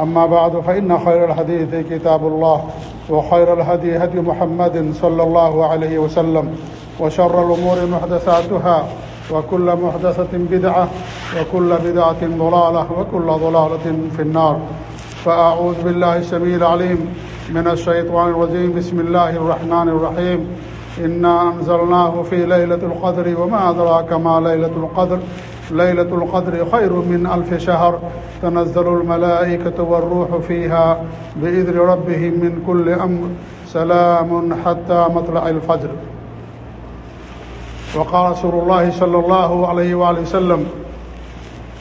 أما بعد، فإن خير الحديث كتاب الله، وخير الهدي هدي محمد صلى الله عليه وسلم، وشر الأمور محدثاتها، وكل محدثة بدعة، وكل بدعة ضلالة، وكل ضلالة في النار. فأعوذ بالله السميع العليم من الشيطان الرجيم. بسم الله الرحمن الرحيم. إنا أنزلناه في ليلة القدر، وما أدراك ما ليلة القدر. ليلة القدر خير من ألف شهر. تنزل الملائكة والروح فيها بإذن ربهم من كل أمر. سلام حتى مطلع الفجر. وقال رسول الله صلى الله عليه وآله وسلم،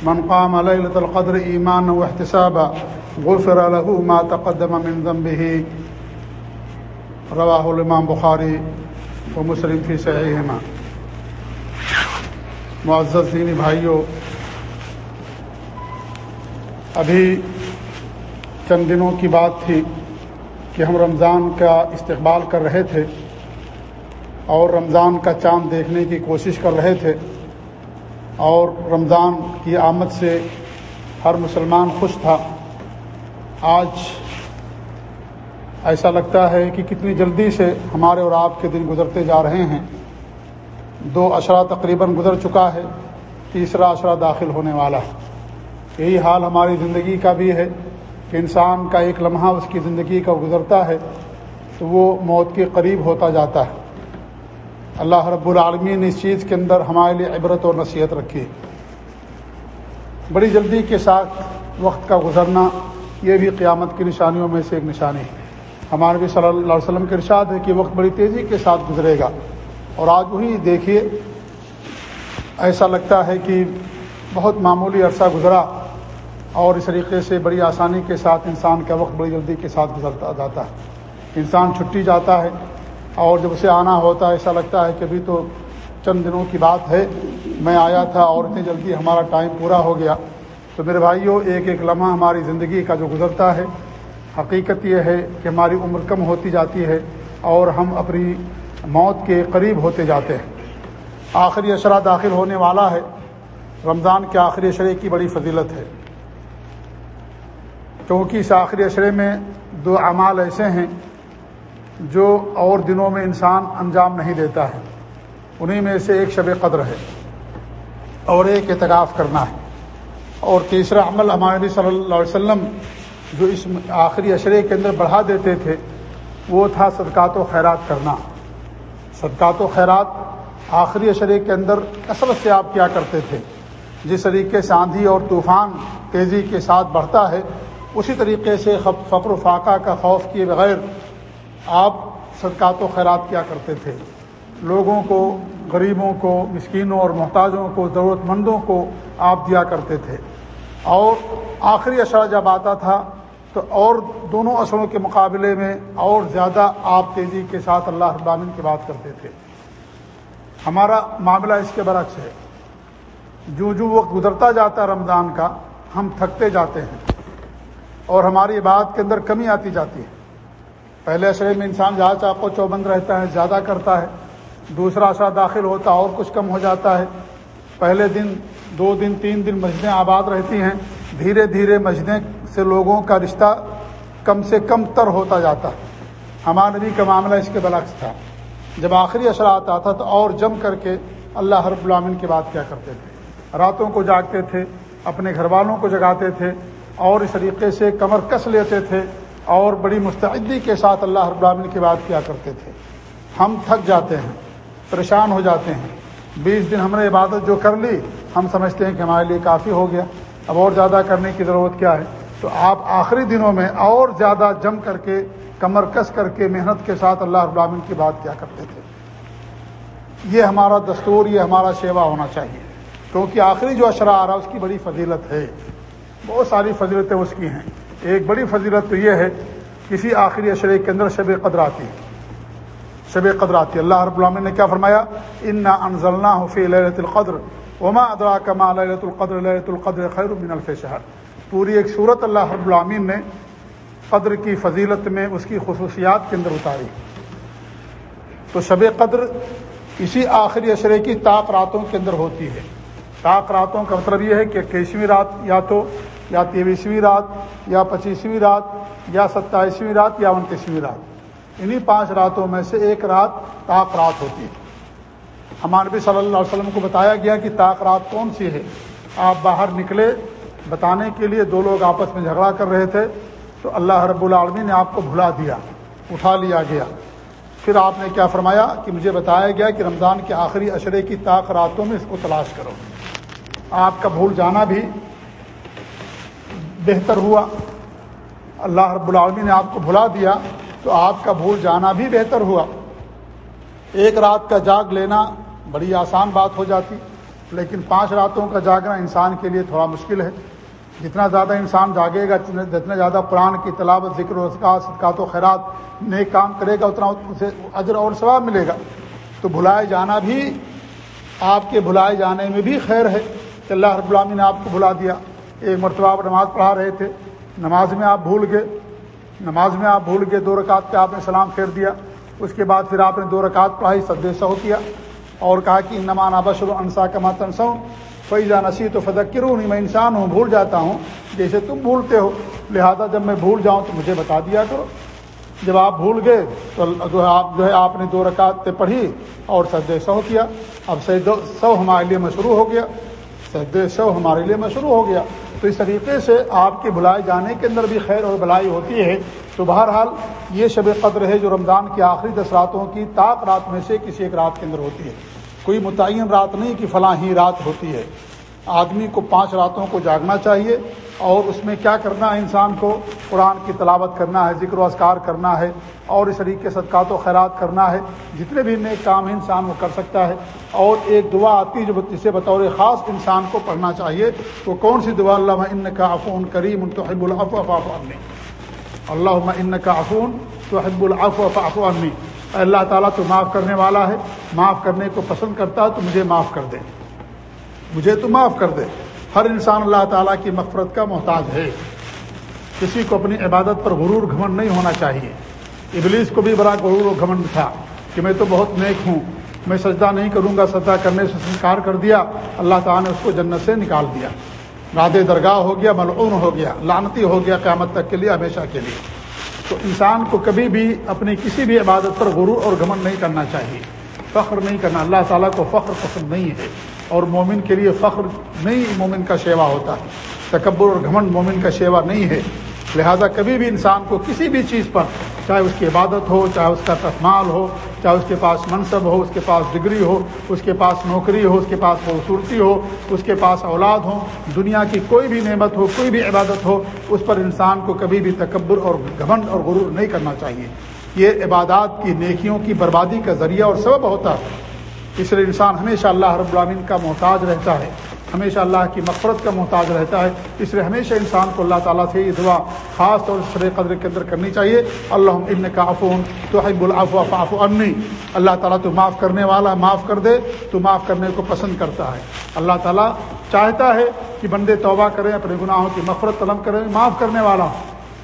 من قام ليلة القدر إيمانا واحتسابا، غفر له ما تقدم من ذنبه. رواه الإمام بخاري ومسلم في صحيحهما. معزز دینی بھائیوں ابھی چند دنوں کی بات تھی کہ ہم رمضان کا استقبال کر رہے تھے اور رمضان کا چاند دیکھنے کی کوشش کر رہے تھے اور رمضان کی آمد سے ہر مسلمان خوش تھا۔ آج ایسا لگتا ہے کہ کتنی جلدی سے ہمارے اور آپ کے دن گزرتے جا رہے ہیں۔ دو اشرا تقریباً گزر چکا ہے، تیسرا اشرا داخل ہونے والا ہے۔ یہی حال ہماری زندگی کا بھی ہے کہ انسان کا ایک لمحہ اس کی زندگی کا گزرتا ہے تو وہ موت کے قریب ہوتا جاتا ہے۔ اللہ رب العالمین نے اس چیز کے اندر ہمارے لیے عبرت اور نصیحت رکھی۔ ہے بڑی جلدی کے ساتھ وقت کا گزرنا یہ بھی قیامت کی نشانیوں میں سے ایک نشانی ہے۔ ہمارے بھی صلی اللہ علیہ وسلم کے ارشاد ہے کہ وقت بڑی تیزی کے ساتھ گزرے گا۔ اور آج وہی دیکھیے، ایسا لگتا ہے کہ بہت معمولی عرصہ گزرا اور اس طریقے سے بڑی آسانی کے ساتھ انسان کا وقت بڑی جلدی کے ساتھ گزرتا جاتا ہے۔ انسان چھٹی جاتا ہے اور جب اسے آنا ہوتا ہے، ایسا لگتا ہے کہ ابھی تو چند دنوں کی بات ہے، میں آیا تھا اور اتنی جلدی ہمارا ٹائم پورا ہو گیا۔ تو میرے بھائیوں، ایک ایک لمحہ ہماری زندگی کا جو گزرتا ہے، حقیقت یہ ہے کہ ہماری عمر کم ہوتی جاتی ہے اور ہم اپنی موت کے قریب ہوتے جاتے ہیں۔ آخری اشرا داخل ہونے والا ہے۔ رمضان کے آخری اشرے کی بڑی فضیلت ہے۔ کیونکہ اس آخری اشرے میں دو اعمال ایسے ہیں جو اور دنوں میں انسان انجام نہیں دیتا ہے۔ انہیں میں سے ایک شب قدر ہے اور ایک اعتکاف کرنا ہے۔ اور تیسرا عمل ہمارے نبی صلی اللہ علیہ وسلم جو اس آخری اشرے کے اندر بڑھا دیتے تھے، وہ تھا صدقات و خیرات کرنا۔ صدقات و خیرات آخری اشرے کے اندر کثرت سے آپ کیا کرتے تھے؟ جس طریقے سے آندھی اور طوفان تیزی کے ساتھ بڑھتا ہے، اسی طریقے سے فقر و فاقہ کا خوف کیے بغیر آپ صدقات و خیرات کیا کرتے تھے؟ لوگوں کو، غریبوں کو، مسکینوں اور محتاجوں کو، ضرورت مندوں کو آپ دیا کرتے تھے۔ اور آخری اشرا جب آتا تھا تو اور دونوں اثروں کے مقابلے میں اور زیادہ آپ تیزی کے ساتھ اللہ ابامن کی بات کرتے تھے۔ ہمارا معاملہ اس کے برعکس ہے۔ جو جو وقت گزرتا جاتا رمضان کا، ہم تھکتے جاتے ہیں اور ہماری بات کے اندر کمی آتی جاتی ہے۔ پہلے اشرے میں انسان جہاں چاقو چوبند رہتا ہے، زیادہ کرتا ہے، دوسرا اشرا داخل ہوتا اور کچھ کم ہو جاتا ہے۔ پہلے دن دو دن، تین دن مسجدیں آباد رہتی ہیں۔ دھیرے دھیرے مسجدیں سے لوگوں کا رشتہ کم سے کم تر ہوتا جاتا۔ ہے ہمارے نبی کا معاملہ اس کے برعکس تھا۔ جب آخری اشرا آتا تھا تو اور جم کر کے اللہ رب العامن کی بات کیا کرتے تھے۔ راتوں کو جاگتے تھے، اپنے گھر والوں کو جگاتے تھے، اور اس طریقے سے کمر کس لیتے تھے، اور بڑی مستعدی کے ساتھ اللہ رب العالمین کی بات کیا کرتے تھے۔ ہم تھک جاتے ہیں، پریشان ہو جاتے ہیں۔ بیس دن ہم نے عبادت جو کر لی، ہم سمجھتے ہیں کہ ہمارے لیے کافی ہو گیا۔ اب اور زیادہ کرنے کی ضرورت کیا ہے؟ تو آپ آخری دنوں میں اور زیادہ جم کر کے، کمر کس کر کے محنت کے ساتھ اللہ رب العالمین کی بات کیا کرتے تھے۔ یہ ہمارا دستور، یہ ہمارا سیوا ہونا چاہیے۔ کیونکہ آخری جو اشرا آ رہا ہے، اس کی بڑی فضیلت ہے۔ بہت ساری فضیلتیں اس کی ہیں۔ ایک بڑی فضیلت تو یہ ہے، کسی آخری اشرے کے اندر شب قدر آتی ہے۔ شب قدر آتی ہے۔ اللہ رب العالمین نے کیا فرمایا؟ ان انزلنا حفیع للت القدر وما ادرا کما للت القدر للت القدر خیر من الف شہر پوری ایک صورت اللہ رب العالمین نے قدر کی فضیلت میں اس کی خصوصیات کے اندر اتاری۔ تو شب قدر اسی آخری اشرے کی طاق راتوں کے اندر ہوتی ہے۔ طاق راتوں کا مطلب یہ ہے کہ اکیسویں رات یا تو یا تیئیسویں رات یا پچیسویں رات یا ستائیسویں رات یا انتیسویں رات۔ انہی پانچ راتوں میں سے ایک رات طاق رات ہوتی ہے۔ ہمارے نبی صلی اللہ علیہ وسلم کو بتایا گیا کہ طاق رات کون سی ہے۔ آپ باہر نکلے، بتانے کے لیے دو لوگ آپس میں جھگڑا کر رہے تھے، تو اللہ رب العالمین نے آپ کو بھلا دیا، اٹھا لیا گیا۔ پھر آپ نے کیا فرمایا کہ مجھے بتایا گیا کہ رمضان کے آخری اشرے کی طاق راتوں میں اس کو تلاش کرو۔ آپ کا بھول جانا بھی بہتر ہوا۔ اللہ رب العالمین نے آپ کو بھلا دیا۔ تو آپ کا بھول جانا بھی بہتر ہوا۔ ایک رات کا جاگ لینا بڑی آسان بات ہو جاتی، لیکن پانچ راتوں کا جاگنا انسان کے لیے تھوڑا مشکل ہے۔ جتنا زیادہ انسان جاگے گا، جتنا زیادہ قرآن کی تلاوت، ذکر و صدقات و خیرات نیک کام کرے گا، اتنا اسے اجر اور ثواب ملے گا۔ تو بھلائے جانا بھی آپ کے بھلائے جانے میں بھی خیر ہے کہ اللہ رب العامی نے آپ کو بھلا دیا۔ ایک مرتبہ آپ نماز پڑھا رہے تھے، نماز میں آپ بھول گئے۔ نماز میں آپ بھول گئے، دو رکعت پہ آپ نے سلام پھیر دیا، اس کے بعد پھر آپ نے دو رکعت پڑھائی سد سو کیا، اور کہا کہ نمان آبشر انسا کما تنسوں فیضا نسی تو فدق کروں نہیں میں انسان ہوں، بھول جاتا ہوں، جیسے تم بھولتے ہو، لہذا جب میں بھول جاؤں تو مجھے بتا دیا کرو۔ جب آپ بھول گئے تو جو ہے آپ جو ہے آپ نے دو رکعت پڑھی اور سد سو کیا۔ اب سید سو ہمارے لیے مشروع ہو گیا۔ سد سو ہمارے لیے مشروع ہو گیا۔ تو اس طریقے سے آپ کے بلائے جانے کے اندر بھی خیر اور بلائی ہوتی ہے۔ تو بہرحال یہ شب قدر ہے جو رمضان کی آخری دس راتوں کی طاق رات میں سے کسی ایک رات کے اندر ہوتی ہے۔ کوئی متعین رات نہیں کہ فلاں ہی رات ہوتی ہے۔ آدمی کو پانچ راتوں کو جاگنا چاہیے۔ اور اس میں کیا کرنا ہے؟ انسان کو قرآن کی تلاوت کرنا ہے، ذکر و اذکار کرنا ہے، اور اس طریقے صدقات و خیرات کرنا ہے۔ جتنے بھی نیک کام انسان وہ کر سکتا ہے۔ اور ایک دعا آتی ہے جو جسے بطور خاص انسان کو پڑھنا چاہیے تو کون سی دعا؟ اللہ ان کا افون کریم توحب العف افنی اللہ ان کا افون تو حب العف افنی اللہ تعالیٰ، تو معاف کرنے والا ہے۔ معاف کرنے کو پسند کرتا ہے، تو مجھے معاف کر دے۔ مجھے تو معاف کر دے۔ ہر انسان اللہ تعالیٰ کی مغفرت کا محتاج ہے۔ کسی کو اپنی عبادت پر غرور گھمنڈ نہیں ہونا چاہیے۔ ابلیس کو بھی بڑا غرور و گھمنڈ تھا کہ میں تو بہت نیک ہوں۔ میں سجدہ نہیں کروں گا سجدہ کرنے سے انکار کر دیا۔ اللہ تعالیٰ نے اس کو جنت سے نکال دیا۔ راد درگاہ ہو گیا، ملعون ہو گیا لانتی ہو گیا قیامت تک کے لیے، ہمیشہ کے لیے۔ تو انسان کو کبھی بھی اپنی کسی بھی عبادت پر غرور اور گھمنڈ نہیں کرنا چاہیے۔ فخر نہیں کرنا، اللہ تعالیٰ کو فخر پسند نہیں ہے۔ اور مومن کے لیے فخر نہیں مومن کا شیوا ہوتا ہے۔ تکبر اور گھمنڈ مومن کا شیوا نہیں ہے۔ لہذا کبھی بھی انسان کو کسی بھی چیز پر چاہے اس کی عبادت ہو، چاہے اس کا تسمال ہو، چاہے اس کے پاس منصب ہو، اس کے پاس ڈگری ہو، اس کے پاس نوکری ہو، اس کے پاس خوبصورتی ہو، اس کے پاس اولاد ہو دنیا کی کوئی بھی نعمت ہو، کوئی بھی عبادت ہو، اس پر انسان کو کبھی بھی تکبر اور گھمنڈ اور غرور نہیں کرنا چاہیے۔ یہ عبادات کی نیکیوں کی بربادی کا ذریعہ اور سبب ہوتا ہے۔ اس لیے انسان ہمیشہ اللہ رب العامین کا محتاج رہتا ہے، ہمیشہ اللہ کی مفرت کا محتاج رہتا ہے۔ اس لیے ہمیشہ انسان کو اللہ تعالیٰ سے یہ دعا خاص طور سے قدر کے اندر کرنی چاہیے۔ اللہ ابن کا افون تو حب الافو فاف امنی اللہ تعالیٰ تو معاف کرنے والا معاف کر دے، تو معاف کرنے کو پسند کرتا ہے۔ اللہ تعالیٰ چاہتا ہے کہ بندے توبہ کریں، اپنے گناہوں کی مفرت طلب کریں، معاف کرنے والا۔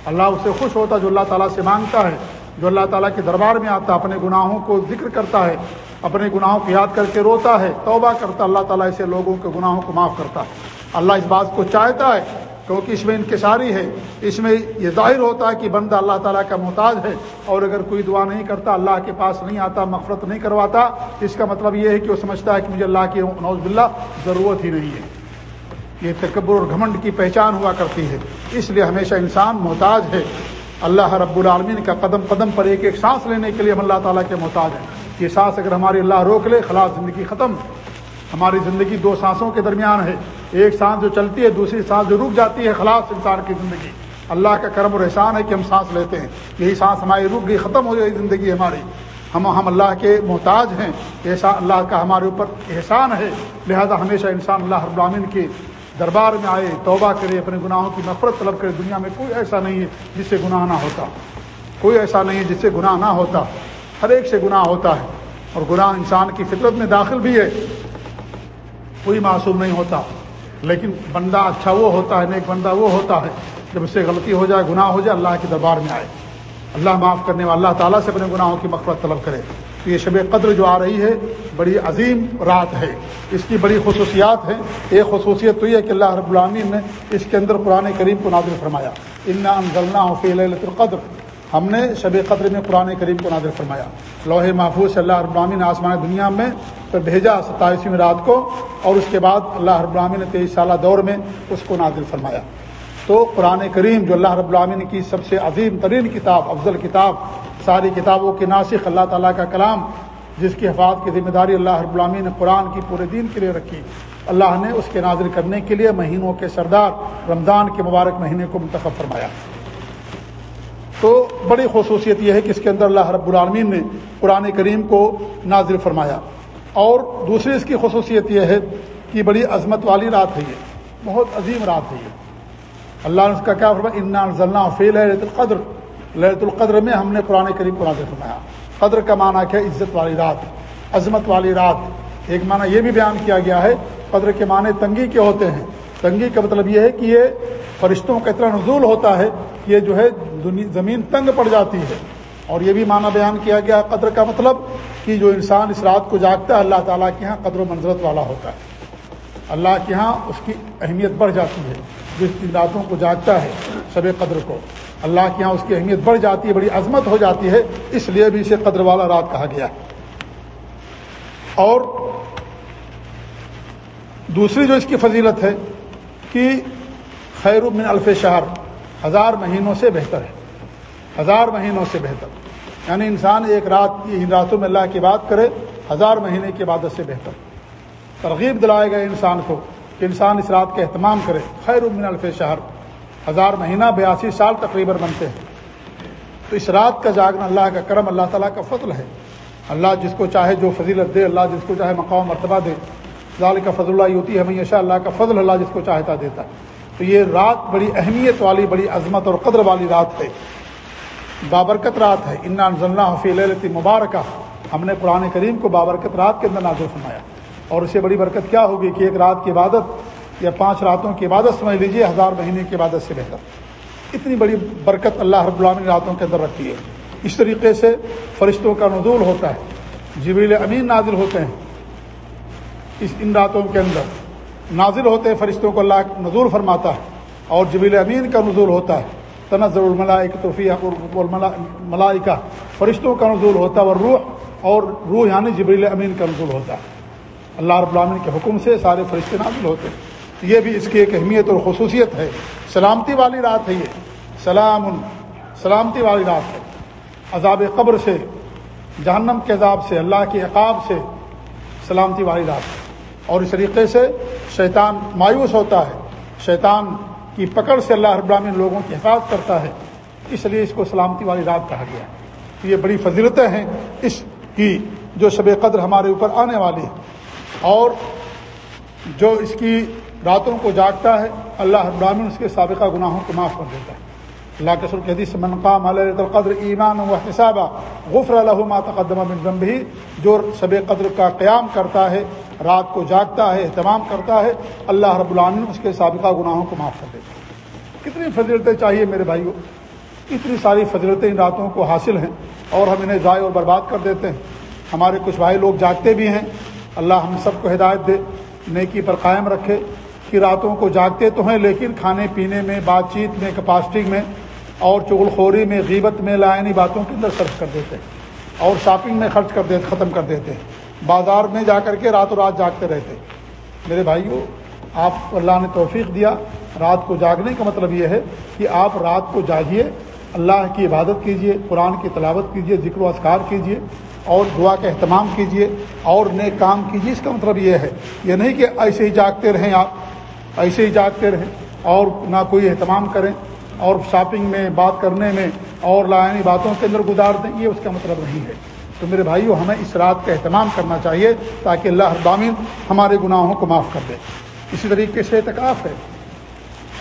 اللہ اس سے خوش ہوتا جو اللہ تعالیٰ سے مانگتا ہے۔ جو اللہ تعالیٰ کے دربار میں آتا ہے، اپنے گناہوں کو ذکر کرتا ہے، اپنے گناہوں کو یاد کر کے روتا ہے، توبہ کرتا اللہ تعالیٰ ایسے لوگوں کے گناہوں کو معاف کرتا ہے۔ اللہ اس بات کو چاہتا ہے، کیونکہ اس میں انکشاری ہے، اس میں یہ ظاہر ہوتا ہے کہ بندہ اللہ تعالیٰ کا محتاج ہے، اور اگر کوئی دعا نہیں کرتا، اللہ کے پاس نہیں آتا مفرت نہیں کرواتا، اس کا مطلب یہ ہے کہ وہ سمجھتا ہے کہ مجھے اللہ کی نوز بلّہ ضرورت ہی نہیں ہے۔ یہ تکبر اور گھمنڈ کی پہچان ہوا کرتی ہے، اس لیے ہمیشہ انسان محتاج ہے۔ اللہ رب العالمین کا قدم قدم پر ایک ایک سانس لینے کے لیے ہم اللہ تعالیٰ کے محتاج ہیں۔ یہ سانس اگر ہماری اللہ روک لے، خلاص زندگی ختم۔ ہماری زندگی دو سانسوں کے درمیان ہے۔ ایک سانس جو چلتی ہے، دوسری سانس جو رک جاتی ہے، خلاص انسان کی زندگی۔ اللہ کا کرم اور احسان ہے کہ ہم سانس لیتے ہیں۔ یہی سانس ہماری رک گئی ختم ہو گئی زندگی ہماری۔ ہم ہم اللہ کے محتاج ہیں۔ ایسا اللہ کا ہمارے اوپر احسان ہے۔ لہذا ہمیشہ انسان اللہ ابراہین کے دربار میں آئے، توبہ کرے، اپنے گناہوں کی نفرت طلب کرے۔ دنیا میں کوئی ایسا نہیں ہے جس سے گناہ نہ ہوتا۔ کوئی ایسا نہیں ہے جس سے گناہ نہ ہوتا۔ ہر ایک سے گناہ ہوتا ہے۔ اور گناہ انسان کی فطرت میں داخل بھی ہے۔ کوئی معصوم نہیں ہوتا۔ لیکن بندہ اچھا وہ ہوتا ہے، نیک بندہ وہ ہوتا ہے۔ جب اس سے غلطی ہو جائے، گناہ ہو جائے، اللہ کے دربار میں آئے۔ اللہ معاف کرنے والا، اللہ تعالیٰ سے اپنے گناہوں کی مقبت طلب کرے۔ تو یہ شب قدر جو آ رہی ہے بڑی عظیم رات ہے۔ اس کی بڑی خصوصیات ہیں۔ ایک خصوصیت تو یہ ہے کہ اللہ رب العامین نے اس کے اندر قرآن کریم کو نازل فرمایا۔ انا انزلنا فی لیلۃ القدر۔ ہم نے شب قدر میں قرآن کریم کو نازل فرمایا۔ لوہے محفوظ صلی اللہ رب العامین آسمان دنیا میں پھر بھیجا ستائیسویں رات کو اور اس کے بعد اللہ رب العامین نے تیئیس سالہ دور میں اس کو نازل فرمایا۔ تو قرآن کریم جو اللہ رب العامن کی سب سے عظیم ترین کتاب، افضل کتاب، ساری کتابوں کے ناسخ اللہ تعالیٰ کا کلام، جس کی حفاظت کی ذمہ داری اللہ رب العامین نے قرآن کی پورے دین کے لیے رکھی۔ اللہ نے اس کے نازل کرنے کے لیے مہینوں کے سردار، رمضان کے مبارک مہینے کو منتخب فرمایا۔ تو بڑی خصوصیت یہ ہے کہ اس کے اندر اللہ رب العالمین نے قرآن کریم کو نازل فرمایا۔ اور دوسری اس کی خصوصیت یہ ہے کہ بڑی عظمت والی رات ہے یہ۔ بہت عظیم رات ہے یہ۔ اللہ نے اس کا کیا فرمایا؟ انا ضلع فیل ہے لہت القدر. لہت القدر میں ہم نے قرآن کریم قرآن سے فرمایا۔ قدر کا معنی کیا عزت والی رات، عظمت والی رات۔ ایک معنی یہ بھی بیان کیا گیا ہے، قدر کے معنی تنگی کے ہوتے ہیں۔ تنگی کا مطلب یہ ہے کہ یہ فرشتوں کا اتنا نزول ہوتا ہے کہ یہ جو ہے زمین تنگ پڑ جاتی ہے۔ اور یہ بھی معنی بیان کیا گیا قدر کا مطلب کہ جو انسان اس رات کو جاگتا ہے، اللہ تعالیٰ کے یہاں قدر و منظرت والا ہوتا ہے۔ اللہ کے یہاں اس کی اہمیت بڑھ جاتی ہے۔ جس دن راتوں کو جاگتا ہے شب قدر کو۔ اللہ کے یہاں اس کی اہمیت بڑھ جاتی ہے، بڑی عظمت ہو جاتی ہے، اس لیے بھی اسے قدر والا رات کہا گیا اور دوسری جو اس کی فضیلت ہے کہ خیر من الف شہر ہزار مہینوں سے بہتر ہے۔ ہزار مہینوں سے بہتر۔ یعنی انسان ایک رات ان راتوں میں اللہ کی بات کرے، ہزار مہینے کی عبادت سے بہتر۔ ترغیب دلائے گئے انسان کو۔ کہ انسان اس رات کا اہتمام کرے۔ خیر من الف شہر۔ ہزار مہینہ بیاسی سال تقریباً بنتے ہیں۔ تو اس رات کا جاگنا اللہ کا کرم، اللہ تعالیٰ کا فضل ہے۔ اللہ جس کو چاہے جو فضیلت دے، اللہ جس کو چاہے مقام مرتبہ دے۔ ذال کا فضل اللہ ہوتی ہے ہمیشہ اللہ کا فضل اللہ جس کو چاہتا دیتا۔ ہے تو یہ رات بڑی اہمیت والی، بڑی عظمت اور قدر والی رات ہے۔ بابرکت رات ہے۔ انا ضلع حفیع مبارکہ۔ ہم نے قرآن کریم کو بابرکت رات کے اندر نازل فرمایا۔ اور اسے بڑی برکت کیا ہوگی کہ ایک رات کی عبادت یا پانچ راتوں کی عبادت سمجھ لیجیے ہزار مہینے کی عبادت سے بہتر۔ اتنی بڑی برکت اللہ رب العالمین راتوں کے اندر رکھتی ہے۔ اس طریقے سے فرشتوں کا نزول ہوتا ہے، جبریل امین نازل ہوتے ہیں۔ اس ان راتوں کے اندر نازل ہوتے ہیں فرشتوں کو اللہ نزول فرماتا ہے اور جبیل امین کا نزول ہوتا ہے۔ تنظر الملائک توفیع ملائکہ فرشتوں کا نزول ہوتا ہے اور روح اور روح یعنی جبریل امین کا نزول ہوتا ہے۔ اللہ رب العالمین کے حکم سے سارے فرشتے نازل ہوتے ہیں۔ یہ بھی اس کی ایک اہمیت اور خصوصیت ہے۔ سلامتی والی رات ہے یہ۔ سلام، سلامتی والی رات ہے۔ عذاب قبر سے، جہنم کے عذاب سے، اللہ کے عقاب سے سلامتی والی رات ہے۔ اور اس طریقے سے شیطان مایوس ہوتا ہے۔ شیطان کی پکڑ سے اللہ رب العالمین لوگوں کی حفاظت کرتا ہے۔ اس لیے اس کو سلامتی والی رات کہا گیا ہے۔ یہ بڑی فضیلتیں ہیں۔ اس کی جو شب قدر ہمارے اوپر آنے والی ہے۔ اور جو اس کی راتوں کو جاگتا ہے، اللہ ابراہین اس کے سابقہ گناہوں کو معاف کر دیتا ہے۔ اللہ کے سر حدیث منقام علیہ القدر ایمان و حسابہ غفر الحما تقدمہ بن ضمبی جو شب قدر کا قیام کرتا ہے، رات کو جاگتا ہے، اہتمام کرتا ہے، اللہ رب العالمین اس کے سابقہ گناہوں کو معاف کر دیتا ہے۔ کتنی فضیلتیں چاہیے میرے بھائیوں؟ اتنی ساری فضیلتیں ان راتوں کو حاصل ہیں اور ہم انہیں ضائع اور برباد کر دیتے ہیں۔ ہمارے کچھ بھائی لوگ جاگتے بھی ہیں اللہ ہم سب کو ہدایت دے، نیکی پر قائم رکھے۔ کہ راتوں کو جاگتے تو ہیں، لیکن کھانے پینے میں، بات چیت میں کپاسٹنگ میں اور چغل خوری میں، غیبت میں لائنی باتوں کے اندر خرچ کر دیتے۔ ہیں اور شاپنگ میں خرچ کر دیتے، ختم کر دیتے۔ ہیں بازار میں جا کر کے رات و رات جاگتے رہتے۔ میرے بھائیوں آپ اللہ نے توفیق دیا۔ رات کو جاگنے کا مطلب یہ ہے کہ آپ رات کو جاگیے۔ اللہ کی عبادت کیجیے، قرآن کی تلاوت کیجیے، ذکر و اذکار کیجیے۔ اور دعا کا اہتمام کیجیے اور نئے کام کیجیے اس کا مطلب یہ ہے، یہ نہیں کہ ایسے ہی جاگتے رہیں آپ، ایسے ہی جاگتے رہیں اور نہ کوئی اہتمام کریں اور شاپنگ میں بات کرنے میں اور لائنی باتوں کے اندر گزار دیں، یہ اس کا مطلب نہیں ہے۔ تو میرے بھائیو، ہمیں اس رات کا اہتمام کرنا چاہیے تاکہ اللہ ابامین ہمارے گناہوں کو معاف کر دے۔ اسی طریقے سے اعتکاف ہے۔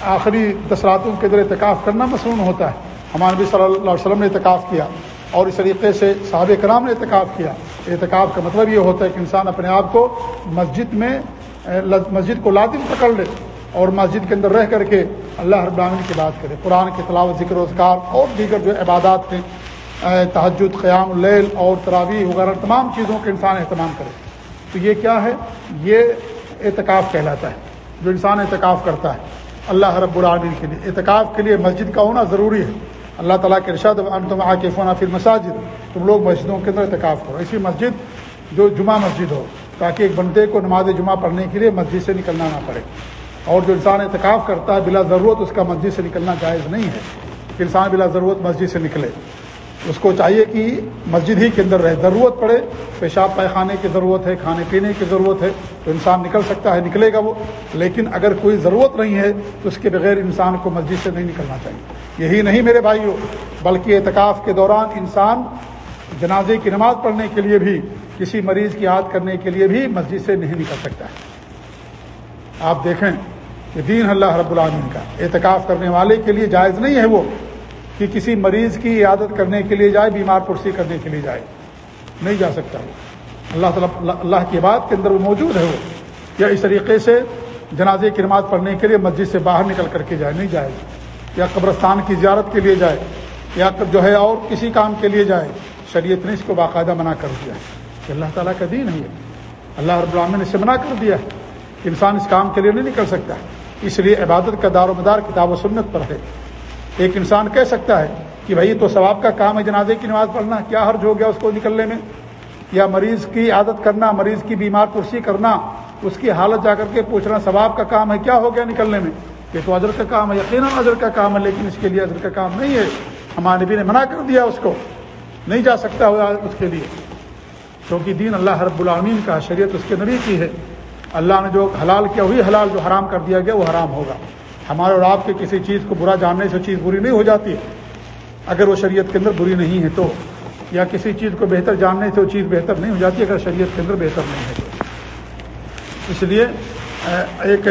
آخری دس راتوں کے اندر اعتکاف کرنا مصنون ہوتا ہے۔ ہمارے نبی صلی اللہ علیہ وسلم نے اعتکاف کیا۔ اور اس طریقے سے صحابہ کرام نے اعتکاف کیا۔ اعتکاف کا مطلب یہ ہوتا ہے کہ انسان اپنے آپ کو مسجد میں، مسجد کو لازم پکڑ لے اور مسجد کے اندر رہ کر کے اللہ رب العالمین کی بات کرے۔ قرآن کے تلاوت، ذکر روزگار اور دیگر جو عبادات ہیں تحجد قیام اللیل اور تراویح وغیرہ تمام چیزوں کے انسان اہتمام کرے۔ تو یہ کیا ہے؟ یہ اعتکاف کہلاتا ہے۔ جو انسان اعتکاف کرتا ہے، اللہ رب العالمین کے لیے۔ اعتکاف کے لیے مسجد کا ہونا ضروری ہے۔ اللہ تعالیٰ کے ارشاد تم آ کے فون پھر مساجد تم لوگ مسجدوں کے اندر اعتکاف کرو۔ ایسی مسجد جو جمعہ مسجد ہو، تاکہ ایک بندے کو نماز جمعہ پڑھنے کے لیے مسجد سے نکلنا نہ پڑے۔ اور جو انسان اعتکاف کرتا ہے بلا ضرورت، اس کا مسجد سے نکلنا جائز نہیں ہے۔ کہ انسان بلا ضرورت مسجد سے نکلے۔ اس کو چاہیے کہ مسجد ہی کے اندر رہے۔ ضرورت پڑے، پیشاب پائخانے کی ضرورت ہے، کھانے پینے کی ضرورت ہے، تو انسان نکل سکتا ہے، نکلے گا وہ۔ لیکن اگر کوئی ضرورت نہیں ہے، تو اس کے بغیر انسان کو مسجد سے نہیں نکلنا چاہیے۔ یہی نہیں میرے بھائیوں بلکہ اعتکاف کے دوران انسان جنازے کی نماز پڑھنے کے لیے بھی، کسی مریض کی یاد کرنے کے لیے بھی مسجد سے نہیں نکل سکتا ہے۔ آپ دیکھیں کہ دین اللہ رب العالمین کا۔ اعتکاف کرنے والے کے لیے جائز نہیں ہے وہ کہ کسی مریض کی عادت کرنے کے لیے جائے، بیمار پرسی کرنے کے لیے جائے۔ نہیں جا سکتا وہ۔ اللہ تعالیٰ، اللہ کی بات کے اندر وہ موجود ہے وہ۔ یا اس طریقے سے جنازے کی نماز پڑھنے کے لیے مسجد سے باہر نکل کر کے جائے، نہیں جائے۔ یا قبرستان کی زیارت کے لیے جائے، یا جو ہے اور کسی کام کے لیے جائے، شریعت نے اس کو باقاعدہ منع کر دیا ہے کہ اللہ تعالیٰ کا دین ہے اللہ رب العالمین نے اسے منع کر دیا ہے۔ کہ انسان اس کام کے لیے نہیں نکل سکتا اس لیے عبادت کا دار و مدار کتاب و سنت پر ہے۔ ایک انسان کہہ سکتا ہے کہ بھائی تو ثواب کا کام ہے، جنازے کی نماز پڑھنا، کیا حرج ہو گیا اس کو نکلنے میں؟ یا مریض کی عادت کرنا، مریض کی بیمار کرسی کرنا، اس کی حالت جا کر کے پوچھنا ثواب کا کام ہے، کیا ہو گیا نکلنے میں؟ یہ تو اجر کا کام ہے، یقیناً اجر کا کام ہے، لیکن اس کے لیے اجر کا کام نہیں ہے۔ ہمارے نبی نے منع کر دیا اس کو۔ نہیں جا سکتا ہوا اس کے لیے۔ کیونکہ دین اللہ رب العالمین کا، شریعت اس کے نبی کی ہے۔ اللہ نے جو حلال کیا، وہی حلال جو حرام کر دیا گیا، وہ حرام ہوگا۔ ہمارے اور آپ کے کسی چیز کو برا جاننے سے چیز بری نہیں ہو جاتی۔ اگر وہ شریعت کے اندر بری نہیں ہے تو، یا کسی چیز کو بہتر جاننے سے وہ چیز بہتر نہیں ہو جاتی، اگر شریعت کے اندر بہتر نہیں ہے تو۔ اس لیے ایک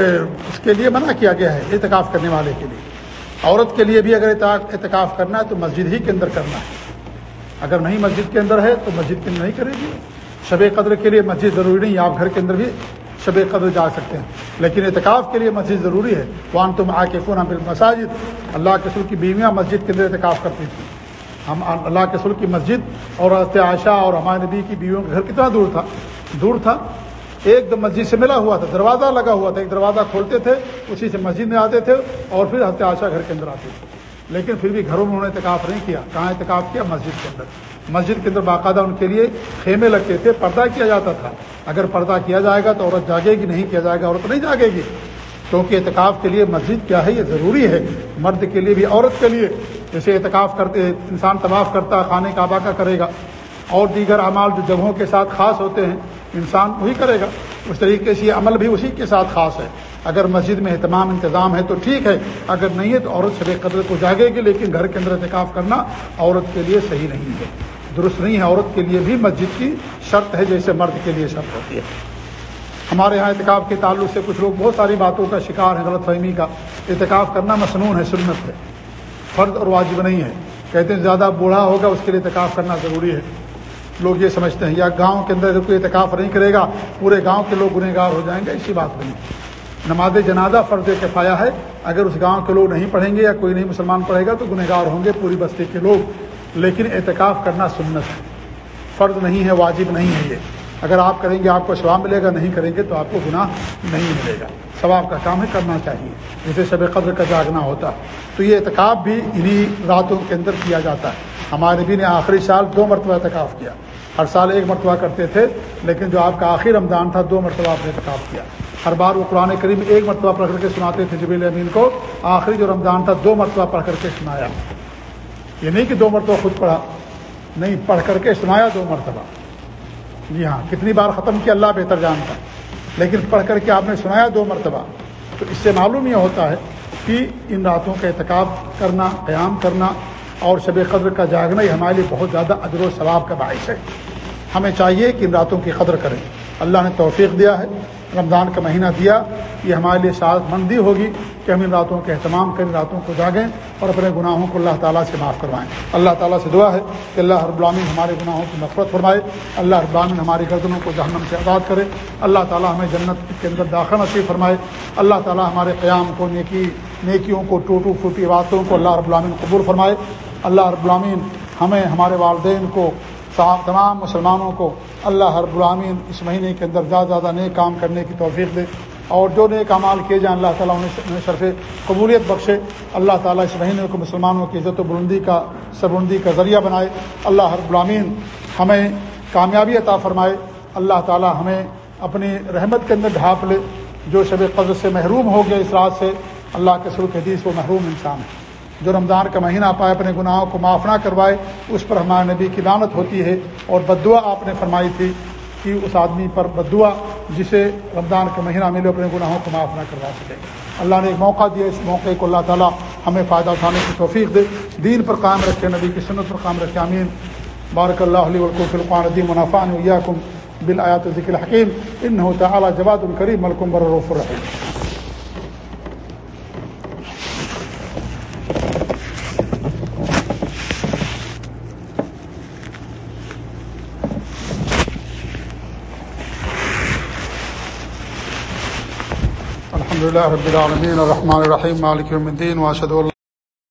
اس کے لیے منع کیا گیا ہے اعتکاف کرنے والے کے لیے۔ عورت کے لیے بھی اگر اعتکاف کرنا ہے تو مسجد ہی کے اندر کرنا ہے۔ اگر نہیں مسجد کے اندر ہے تو مسجد کے اندر نہیں کرے گی۔ شب قدر کے لیے مسجد ضروری نہیں، آپ گھر کے اندر بھی شب قدر جا سکتے ہیں۔ لیکن اعتکاف کے لیے مسجد ضروری ہے۔ وہاں تم آ کے فون مساجد اللہ کے سر کی بیویاں مسجد کے اندر اعتکاف کرتی تھیں۔ ہم اللہ کے سر کی مسجد اور حضرت عائشہ اور ہمارے نبی کی بیویوں کا گھر کتنا دور تھا؟ دور تھا ایک دم مسجد سے ملا ہوا تھا، دروازہ لگا ہوا تھا، ایک دروازہ کھولتے تھے، اسی سے مسجد میں آتے تھے اور پھر حضرت عائشہ گھر کے اندر آتے تھے۔ لیکن پھر بھی گھروں میں انہوں نے اعتکاف نہیں کیا۔ کہاں اعتکاف کیا؟ مسجد کے اندر۔ مسجد کے اندر باقاعدہ ان کے لیے خیمے لگتے تھے، پردہ کیا جاتا تھا۔ اگر پردہ کیا جائے گا تو عورت جاگے گی، نہیں کیا جائے گا عورت نہیں جاگے گی۔ کیونکہ اعتکاف کے لیے مسجد کیا ہے؟ یہ ضروری ہے۔ مرد کے لیے بھی، عورت کے لیے۔ جیسے اعتکاف کرتے، انسان طواف کرتا خانے کعبہ کا کرے گا۔ اور دیگر اعمال جو جگہوں کے ساتھ خاص ہوتے ہیں انسان وہی کرے گا۔ اس طریقے سے یہ عمل بھی اسی کے ساتھ خاص ہے۔ اگر مسجد میں اہتمام انتظام ہے تو ٹھیک ہے، اگر نہیں ہے تو عورت شب قدر کو جاگے گی، لیکن گھر کے اندر اعتکاف کرنا عورت کے لیے صحیح نہیں ہے۔ درست نہیں ہے، عورت کے لیے بھی مسجد کی شرط ہے، جیسے مرد کے لیے شرط ہوتی ہے۔ ہمارے یہاں اعتکاف کے تعلق سے کچھ لوگ بہت ساری باتوں کا شکار ہیں، غلط فہمی کا۔ اعتکاف کرنا مصنون ہے، سنت ہے۔ فرد اور واجب نہیں ہے۔ کہتے ہیں زیادہ بوڑھا ہوگا، اس کے لیے اعتکاف کرنا ضروری ہے۔ لوگ یہ سمجھتے ہیں، یا گاؤں کے اندر کوئی اعتکاف نہیں کرے گا، پورے گاؤں کے لوگ گنہگار ہو جائیں گے اسی بات نہیں۔ نماز جنازہ فرض کفایہ ہے۔ اگر اس گاؤں کے لوگ نہیں پڑھیں گے یا کوئی نہیں مسلمان پڑھے گا، تو گنہگار ہوں گے پوری بستی کے لوگ۔ لیکن اعتکاف کرنا سنت ہے۔ فرض نہیں ہے، واجب نہیں ہے یہ۔ اگر آپ کریں گے، آپ کو ثواب ملے گا، نہیں کریں گے، تو آپ کو گناہ نہیں ملے گا۔ ثواب کا کام ہے، کرنا چاہیے۔ جیسے شب قدر کا جاگنا ہوتا۔ تو یہ اعتکاف بھی انہی راتوں کے اندر کیا جاتا ہے۔ ہمارے نبی نے آخری سال دو مرتبہ اعتکاف کیا۔ ہر سال ایک مرتبہ کرتے تھے، لیکن جو آپ کا آخری رمضان تھا، دو مرتبہ آپ نے اعتکاف کیا۔ ہر بار وہ قرآن کریم ایک مرتبہ پڑھ کر کے سناتے تھے جبیل امین کو۔ آخری جو رمضان تھا، دو مرتبہ پڑھ کر کے سنایا۔ یہ نہیں کہ دو مرتبہ خود پڑھا، نہیں، پڑھ کر کے سنایا دو مرتبہ۔ جی ہاں کتنی بار ختم کیا، اللہ بہتر جانتا۔ لیکن پڑھ کر کے آپ نے سنایا دو مرتبہ۔ تو اس سے معلوم یہ ہوتا ہے کہ ان راتوں کا اعتکاب کرنا، قیام کرنا اور شب قدر کا جاگنا یہ ہمارے لیے بہت زیادہ ادر و ثواب کا باعث ہے۔ ہمیں چاہیے کہ ان راتوں کی قدر کریں۔ اللہ نے توفیق دیا ہے۔ رمضان کا مہینہ دیا، یہ ہمارے لیے شاد مندی ہوگی کہ ہم ان راتوں کے اہتمام کریں راتوں کو جاگیں اور اپنے گناہوں کو اللہ تعالیٰ سے معاف کروائیں۔ اللہ تعالیٰ سے دعا ہے کہ اللہ رب العالمین ہمارے گناہوں کی نفرت فرمائے، اللہ رب العالمین ہماری گردنوں کو جہنم سے آزاد کرے، اللہ تعالیٰ ہمیں جنت کے اندر داخل نصیب فرمائے، اللہ تعالیٰ ہمارے قیام کو، نیکی، نیکیوں کو، ٹوٹو پھوٹی باتوں کو اللہ رب العالمین قبول فرمائے۔ اللہ رب العالمین ہمیں، ہمارے والدین کو تمام مسلمانوں کو اللہ رب العامین اس مہینے کے اندر زیادہ زیادہ نئے کام کرنے کی توفیق دے اور جو نئے کامال کیے جائیں اللہ تعالیٰ انہیں شرف قبولیت بخشے۔ اللہ تعالیٰ اس مہینے کو مسلمانوں کی عزت و بلندی کا، سربلندی کا ذریعہ بنائے۔ اللہ رب العامین ہمیں کامیابی عطا فرمائے۔ اللہ تعالیٰ ہمیں اپنی رحمت کے اندر ڈھانپ لے۔ جو شب قدر سے محروم ہو گئے اس رات سے، اللہ کے سرخ حدیث وہ محروم انسان ہے۔ جو رمضان کا مہینہ پائے، اپنے گناہوں کو معاف نہ کروائے، اس پر ہمارے نبی کی لانت ہوتی ہے۔ اور بدعا آپ نے فرمائی تھی کہ اس آدمی پر بدعا جسے رمضان کا مہینہ ملے اپنے گناہوں کو معاف نہ کروا سکے۔ اللہ نے ایک موقع دیا، اس موقع کو اللہ تعالیٰ ہمیں فائدہ اٹھانے کی توفیق دے۔ دین پر قائم رکھے، نبی کی سنت پر قائم رکھے امین بارک اللہ علیہ فلقان الدین منافع کم بل ذکر حکیم ان ہوتا اعلیٰ جواد القریب ملکم برف الرحیم الحمد لله رب العالمين الرحمن الرحيم مالك يوم الدين واشهد ان